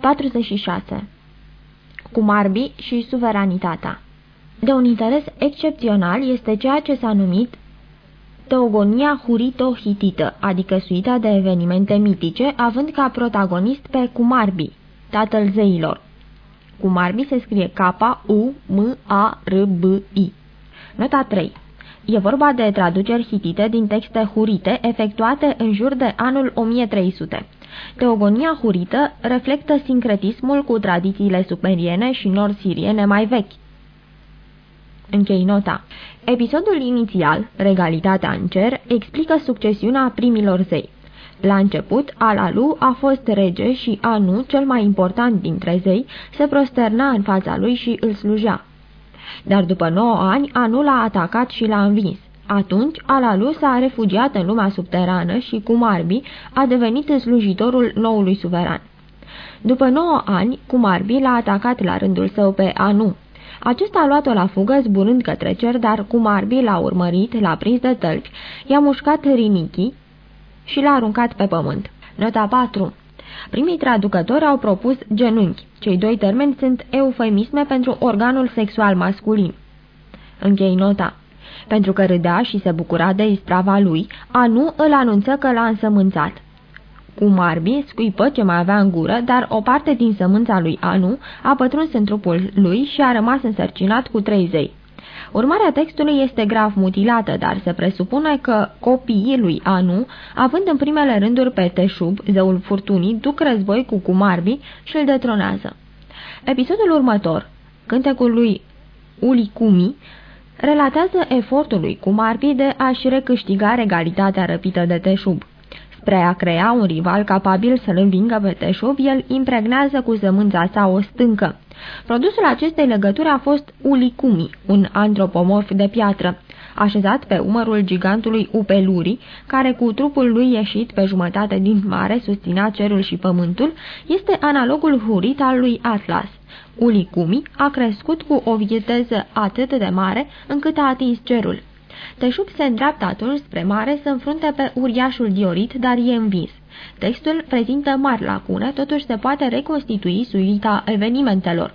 46. Cumarbi și suveranitatea De un interes excepțional este ceea ce s-a numit teogonia hurito-hitită, adică suita de evenimente mitice, având ca protagonist pe Cumarbi, tatăl zeilor. Cumarbi se scrie K-U-M-A-R-B-I. Nota 3 E vorba de traduceri hitite din texte hurite efectuate în jur de anul 1300. Teogonia hurită reflectă sincretismul cu tradițiile superiene și nord-siriene mai vechi. Închei nota. Episodul inițial, Regalitatea în cer, explică succesiunea primilor zei. La început, Alalu a fost rege și Anu, cel mai important dintre zei, se prosterna în fața lui și îl slujea. Dar după 9 ani, Anu l-a atacat și l-a învins. Atunci, Alalu s-a refugiat în lumea subterană și, cum arbi, a devenit slujitorul noului suveran. După 9 ani, Cumarbi l-a atacat la rândul său pe Anu. Acesta a luat-o la fugă zburând către cer, dar Cumarbi l-a urmărit, l-a prins de tălpi, i-a mușcat rinichii și l-a aruncat pe pământ. Nota 4 Primii traducători au propus genunchi. Cei doi termeni sunt eufemisme pentru organul sexual masculin. Închei nota. Pentru că râdea și se bucura de isprava lui, Anu îl anunță că l-a însămânțat. Cu marbi, scuipă ce mai avea în gură, dar o parte din sămânța lui Anu a pătruns în trupul lui și a rămas însărcinat cu trei zei. Urmarea textului este grav mutilată, dar se presupune că copiii lui Anu, având în primele rânduri pe Teșub, zeul furtunii, duc război cu Cumarbi și îl detronează. Episodul următor, cântecul lui Ulicumi, relatează efortul lui Cumarbi de a-și recâștiga regalitatea răpită de Teșub. Spre a crea un rival capabil să-l învingă pe Teșub, el impregnează cu zămânța sa o stâncă. Produsul acestei legături a fost Ulicumi, un antropomorf de piatră, așezat pe umărul gigantului Upeluri, care cu trupul lui ieșit pe jumătate din mare susținea cerul și pământul, este analogul hurit al lui Atlas. Ulicumi a crescut cu o viteză atât de mare încât a atins cerul. Teșup se îndreaptă atunci spre mare să înfrunte pe uriașul Diorit, dar e învins. Textul prezintă mari lacune, totuși se poate reconstitui suita evenimentelor.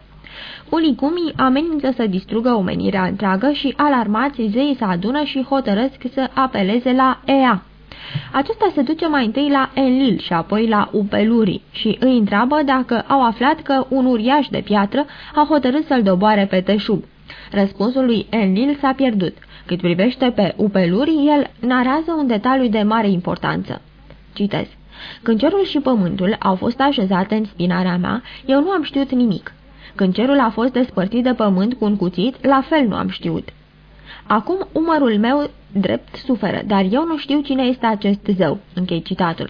Ulicumii amenință să distrugă omenirea întreagă și alarmați zeii se adună și hotărăsc să apeleze la Ea. Acesta se duce mai întâi la Enlil și apoi la Upeluri și îi întreabă dacă au aflat că un uriaș de piatră a hotărât să-l doboare pe Teșub. Răspunsul lui Enlil s-a pierdut. Cât privește pe Upeluri, el narează un detaliu de mare importanță. Citez. Când cerul și pământul au fost așezate în spinarea mea, eu nu am știut nimic. Când cerul a fost despărțit de pământ cu un cuțit, la fel nu am știut. Acum umărul meu drept suferă, dar eu nu știu cine este acest zeu. Închei citatul.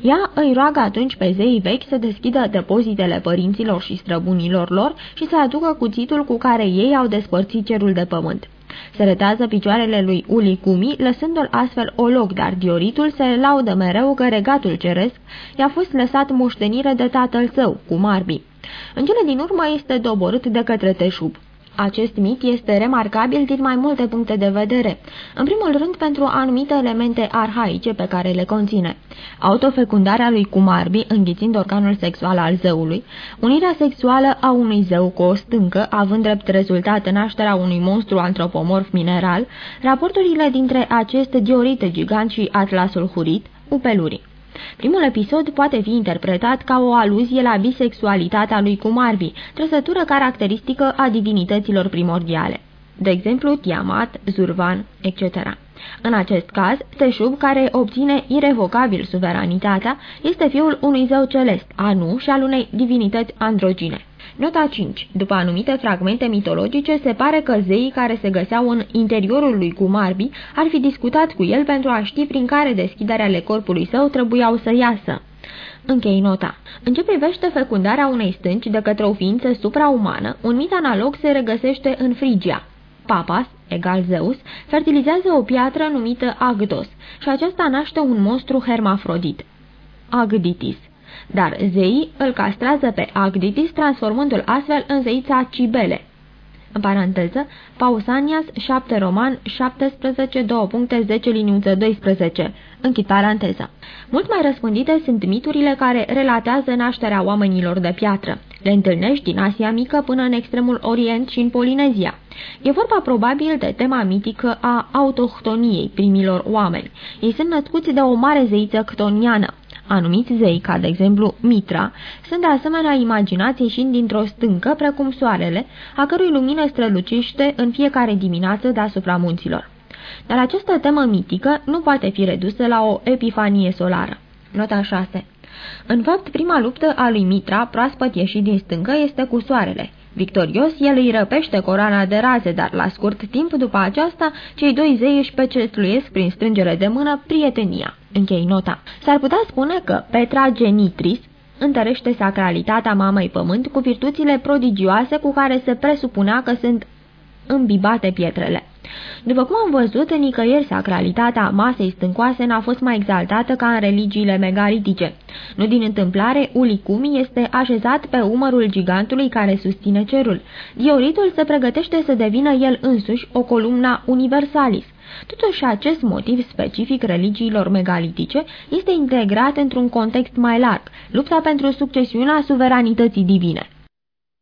Ea îi roagă atunci pe zeii vechi să deschidă depozitele părinților și străbunilor lor și să aducă cuțitul cu care ei au despărțit cerul de pământ. Se retează picioarele lui Ulicumi, lăsându-l astfel olog, dar Dioritul se laudă mereu că regatul ceresc i-a fost lăsat moștenire de tatăl său, cu Marbi. În cele din urmă este doborât de către Teșub. Acest mit este remarcabil din mai multe puncte de vedere. În primul rând pentru anumite elemente arhaice pe care le conține. Autofecundarea lui Cumarbi, înghițind organul sexual al zeului, unirea sexuală a unui zeu cu o stâncă, având drept rezultat nașterea unui monstru antropomorf mineral, raporturile dintre acest diorit gigant și atlasul hurit, upelurii. Primul episod poate fi interpretat ca o aluzie la bisexualitatea lui Kumarbi, trăsătură caracteristică a divinităților primordiale. De exemplu, Tiamat, Zurvan, etc. În acest caz, Teșub, care obține irevocabil suveranitatea, este fiul unui zeu celest, Anu, și al unei divinități androgine. Nota 5. După anumite fragmente mitologice, se pare că zeii care se găseau în interiorul lui Kumarbi ar fi discutat cu el pentru a ști prin care deschiderea ale corpului său trebuiau să iasă. Închei nota. În ce privește fecundarea unei stânci de către o ființă supraumană, un mit analog se regăsește în Frigia. Papas, egal Zeus, fertilizează o piatră numită Agdos și aceasta naște un monstru hermafrodit. Agditis dar zeii îl castrează pe Agditis, transformându-l astfel în zeița Cibele. în paranteză, Pausanias 7 Roman 17 2 puncte 10 liniuță 12, închid paranteza. Mult mai răspândite sunt miturile care relatează nașterea oamenilor de piatră. Le întâlnești din Asia Mică până în extremul Orient și în Polinezia. E vorba probabil de tema mitică a autohtoniei primilor oameni. Ei sunt născuți de o mare zeiță ctoniană. Anumiți zei, ca de exemplu Mitra, sunt de asemenea imaginați ieșind dintr-o stâncă precum soarele, a cărui lumină strălucește în fiecare dimineață deasupra munților. Dar această temă mitică nu poate fi redusă la o epifanie solară. Nota 6 În fapt, prima luptă a lui Mitra, proaspăt ieșit din stâncă, este cu soarele. Victorios, el îi răpește corana de raze, dar la scurt timp după aceasta, cei doi zei își pecetluiesc prin strângere de mână prietenia. Închei nota. S-ar putea spune că Petra Genitris întărește sacralitatea mamei pământ cu virtuțile prodigioase cu care se presupunea că sunt îmbibate pietrele. După cum am văzut, nicăieri sacralitatea masei stâncoase n-a fost mai exaltată ca în religiile megalitice. Nu din întâmplare, Ulicumi este așezat pe umărul gigantului care susține cerul. Dioritul se pregătește să devină el însuși o columna universalis. Totuși, acest motiv specific religiilor megalitice este integrat într-un context mai larg, lupta pentru succesiunea suveranității divine.